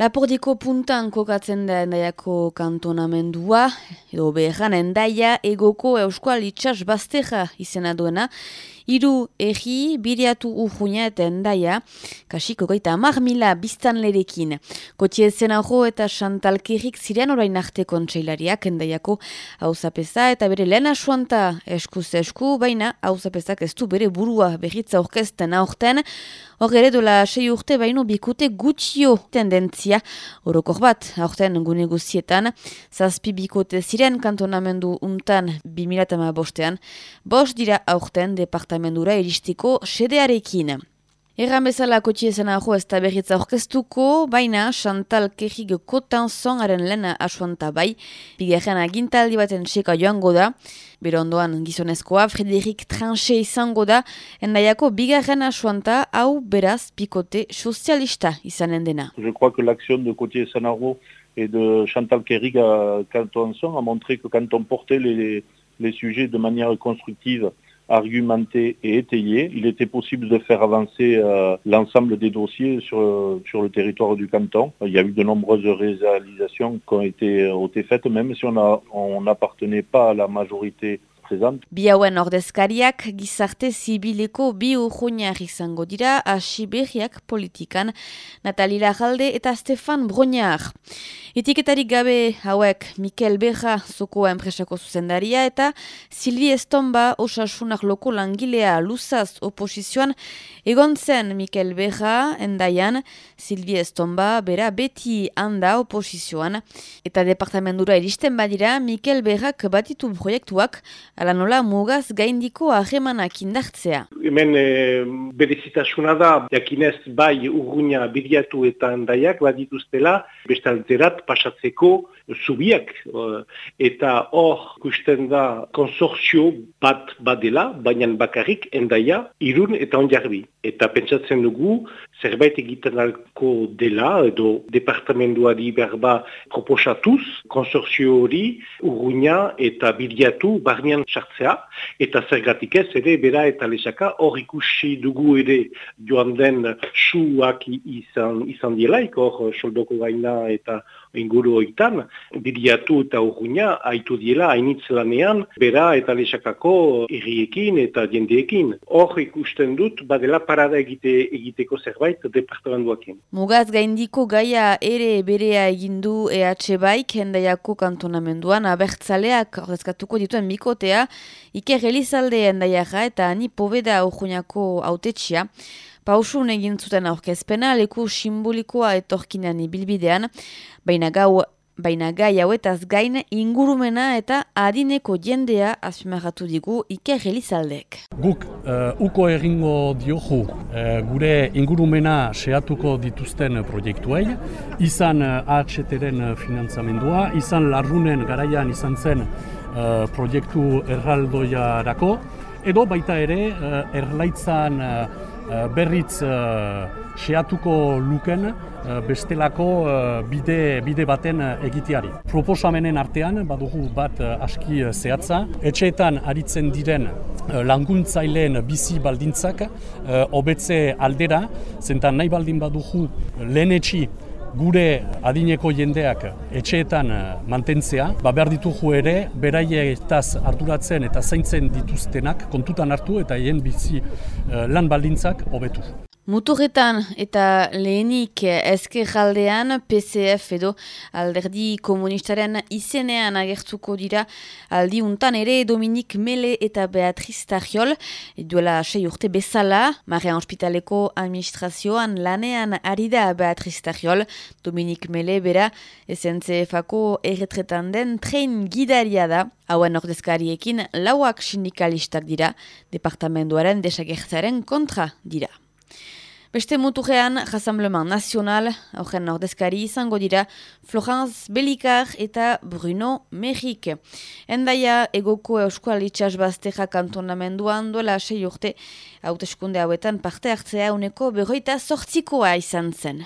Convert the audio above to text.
Lapordiko puntan kokatzen da endaiako kantonamendua, edo behan endaia egoko euskal itxas bazteja izena duena, Iru egi biriatu urhuina eta endaia, kasiko goita amar mila biztan lerekin. Kotie zena eta Chantalkerik ziren orain arte kontseilariak endaiako hauzapeza eta bere lehen asuanta eskuz esku, baina hauzapezak ez du bere burua berritza orkesten aurten, hor ere dola sei urte baino bikute gutxio tendentzia, orokor bat. Aurten gune guzietan, zazpi bikote ziren kantonamendu untan 2008 bostean, bost dira aurten departamentu departamendura iristiko sedearekin. Erran bezala kotxiezen aho ez da berritza orkestuko, baina Chantal Kehig kotan zonaren lehen asuanta bai, bigarren agintaldi baten seka joango da, bero ondoan gizonezkoa, Frederik Tranche izango da, endaiako bigarren asuanta hau beraz pikote sozialista izanen dena. Je crois que l'action de kotxiezen aho et de Chantal Kehig à Canton a montré que quand on portait les, les sujets de manière constructive, argumenté et étayé, il était possible de faire avancer euh, l'ensemble des dossiers sur, le territoire du canton. Il y a eu de nombreuses réalisations qui ont été, été faites, même si on n'appartenait pas à la majorité Bi hauen ordezkariak gizarte zibileko bi urruñar izango dira hasi berriak politikan. Natali Lajalde eta Stefan Broñar. Etiketarik gabe hauek Mikel Berra zoko enpresako zuzendaria eta Silvi Estomba osasunak loko langilea luzaz oposizioan egon zen Mikel Berra endaian. Silvi Estomba bera beti handa oposizioan. Eta departamendura iristen badira Mikel Berrak batitu proiektuak ala nola mugaz gaindiko ahemanak indartzea. Hemen e, berezitasuna da, jakinez bai urruina bidiatu eta handaiak badituztela, bestaltzerat pasatzeko zubiak. Eh, eta hor kusten da konsorzio bat badela, baina bakarrik endaia irun eta onjarbi. Eta pentsatzen dugu zerbait egiten alko dela edo departamentuari berba proposatuz konsorzio hori urruina eta bidiatu barnean sartzea eta zergatik ez ere bera eta lesaka hor ikusi dugu ere joan den suak izan, izan dielaik hor soldoko gaina eta inguru oitan, bidiatu eta urruina haitu diela hainitz lanean bera eta lesakako erriekin eta jendeekin. Hor ikusten dut badela parada egite, egiteko zerbait departamentuakin. Mugaz gaindiko gaia ere berea egindu EH Baik hendaiako kantonamenduan abertzaleak horrezkatuko dituen bikotea Iker Elizalde endaiaga eta ani pobeda urruñako autetxia. Pausun egin zuten aurkezpena leku simbolikoa etorkinean ibilbidean, baina gau baina gai hauetaz gain ingurumena eta adineko jendea azpimarratu digu Iker Elizaldek. Guk uh, uko egingo dioju uh, gure ingurumena sehatuko dituzten proiektuei, izan uh, AHT-ren finantzamendua, izan larrunen garaian izan zen uh, proiektu erraldoiarako, edo baita ere uh, erlaitzan Eh, berriz uh, xeatuko luken uh, bestelako bide, bide baten egiteari. Proposamenen artean, badugu bat uh, aski zehatza, etxeetan aritzen diren uh, languntzaileen bizi baldintzak uh, hobetze aldera, zentan nahi baldin badugu lehen etxi gure adineko jendeak etxeetan eh, mantentzea, ba behar ditugu ere, beraietaz arduratzen eta zaintzen dituztenak kontutan hartu eta hien bizi eh, lan baldintzak hobetu. Muturretan eta lehenik ezker jaldean PCF edo alderdi komunistaren izenean agertuko dira aldi untan ere Dominik Mele eta Beatriz Tarjol duela sei urte bezala, Marian Hospitaleko administrazioan lanean ari da Beatriz Tarjol, Dominik Mele bera SNCF-ako erretretan den tren gidaria da, hauen ordezkariekin lauak sindikalistak dira, departamentuaren desagertzaren kontra dira. Beste mutugean, Rassemblement Nacional, horren ordezkari izango dira, Florence Belikar eta Bruno Merik. Endaia, egoko euskal itxas bazteja kantonamenduan duela sei urte, hauteskunde hauetan parte hartzea uneko berroita sortzikoa izan zen.